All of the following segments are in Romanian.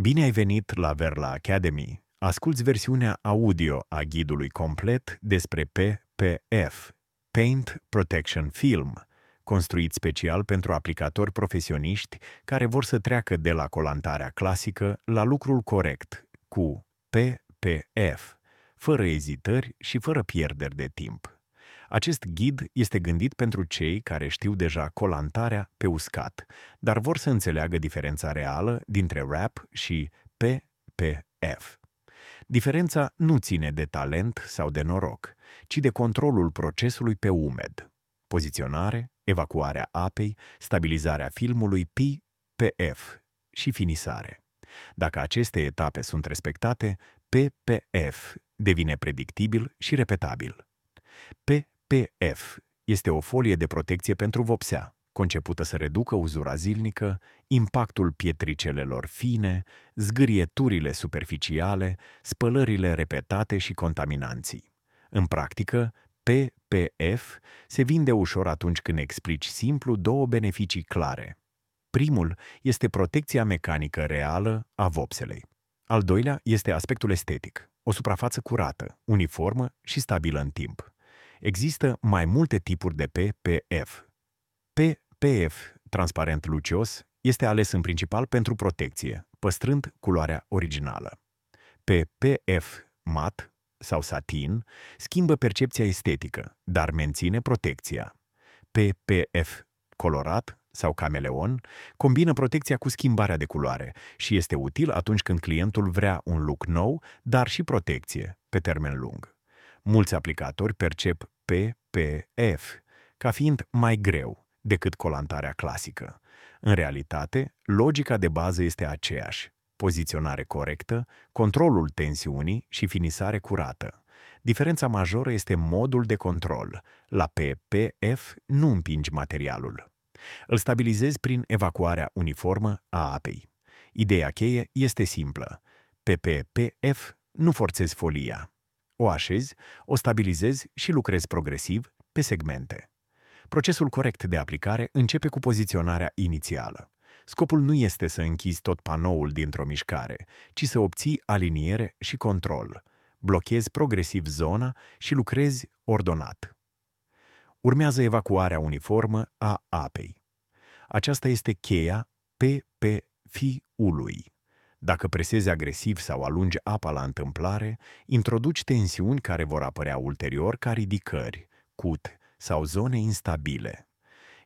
Bine ai venit la Verla Academy! Asculți versiunea audio a ghidului complet despre PPF, Paint Protection Film, construit special pentru aplicatori profesioniști care vor să treacă de la colantarea clasică la lucrul corect, cu PPF, fără ezitări și fără pierderi de timp. Acest ghid este gândit pentru cei care știu deja colantarea pe uscat, dar vor să înțeleagă diferența reală dintre rap și PPF. Diferența nu ține de talent sau de noroc, ci de controlul procesului pe umed. Poziționare, evacuarea apei, stabilizarea filmului PPF și finisare. Dacă aceste etape sunt respectate, PPF devine predictibil și repetabil. PF este o folie de protecție pentru vopsea, concepută să reducă uzura zilnică, impactul pietricelelor fine, zgârieturile superficiale, spălările repetate și contaminanții. În practică, PPF se vinde ușor atunci când explici simplu două beneficii clare. Primul este protecția mecanică reală a vopselei. Al doilea este aspectul estetic, o suprafață curată, uniformă și stabilă în timp. Există mai multe tipuri de PPF. PPF transparent lucios este ales în principal pentru protecție, păstrând culoarea originală. PPF mat sau satin schimbă percepția estetică, dar menține protecția. PPF colorat sau cameleon combină protecția cu schimbarea de culoare și este util atunci când clientul vrea un look nou, dar și protecție pe termen lung. Mulți aplicatori percep PPF ca fiind mai greu decât colantarea clasică. În realitate, logica de bază este aceeași. Poziționare corectă, controlul tensiunii și finisare curată. Diferența majoră este modul de control. La PPF nu împingi materialul. Îl stabilizezi prin evacuarea uniformă a apei. Ideea cheie este simplă. Pe PPF nu forțezi folia. O așezi, o stabilizezi și lucrezi progresiv pe segmente. Procesul corect de aplicare începe cu poziționarea inițială. Scopul nu este să închizi tot panoul dintr-o mișcare, ci să obții aliniere și control. Blochezi progresiv zona și lucrezi ordonat. Urmează evacuarea uniformă a apei. Aceasta este cheia PPF-ului. Dacă presezi agresiv sau alungi apa la întâmplare, introduci tensiuni care vor apărea ulterior ca ridicări, cut sau zone instabile.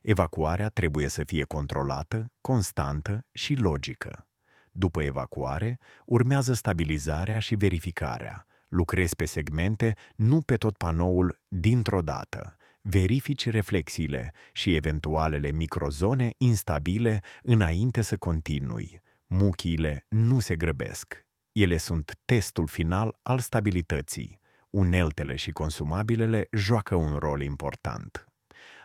Evacuarea trebuie să fie controlată, constantă și logică. După evacuare, urmează stabilizarea și verificarea. Lucrezi pe segmente, nu pe tot panoul dintr-o dată. Verifici reflexiile și eventualele microzone instabile înainte să continui Muchiile nu se grăbesc. Ele sunt testul final al stabilității. Uneltele și consumabilele joacă un rol important.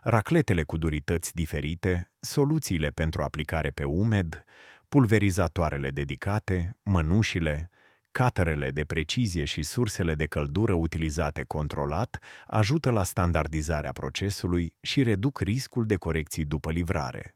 Racletele cu durități diferite, soluțiile pentru aplicare pe umed, pulverizatoarele dedicate, mănușile, caterele de precizie și sursele de căldură utilizate controlat ajută la standardizarea procesului și reduc riscul de corecții după livrare.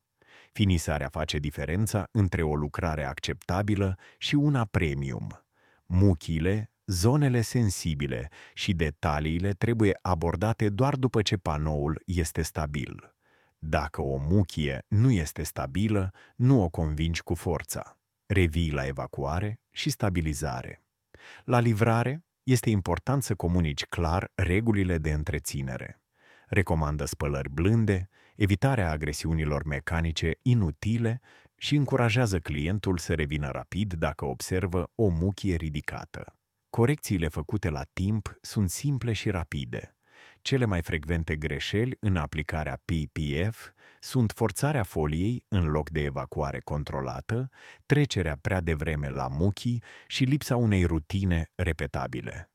Finisarea face diferența între o lucrare acceptabilă și una premium. Muchile, zonele sensibile și detaliile trebuie abordate doar după ce panoul este stabil. Dacă o muchie nu este stabilă, nu o convingi cu forța. Revii la evacuare și stabilizare. La livrare, este important să comunici clar regulile de întreținere. Recomandă spălări blânde, evitarea agresiunilor mecanice inutile și încurajează clientul să revină rapid dacă observă o muchie ridicată. Corecțiile făcute la timp sunt simple și rapide. Cele mai frecvente greșeli în aplicarea PPF sunt forțarea foliei în loc de evacuare controlată, trecerea prea devreme la muchii și lipsa unei rutine repetabile.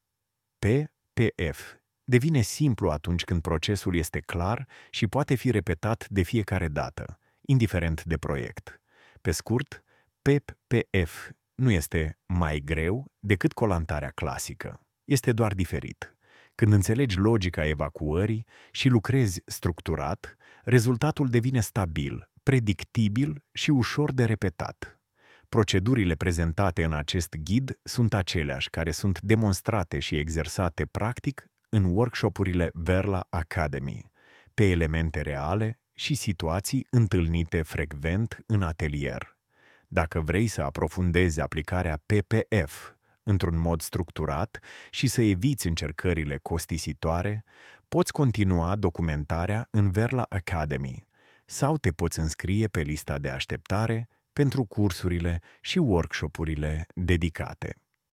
PPF devine simplu atunci când procesul este clar și poate fi repetat de fiecare dată, indiferent de proiect. Pe scurt, PEP-PF nu este mai greu decât colantarea clasică. Este doar diferit. Când înțelegi logica evacuării și lucrezi structurat, rezultatul devine stabil, predictibil și ușor de repetat. Procedurile prezentate în acest ghid sunt aceleași care sunt demonstrate și exersate practic în workshopurile Verla Academy, pe elemente reale și situații întâlnite frecvent în atelier. Dacă vrei să aprofundezi aplicarea PPF într-un mod structurat și să eviți încercările costisitoare, poți continua documentarea în Verla Academy sau te poți înscrie pe lista de așteptare pentru cursurile și workshopurile dedicate.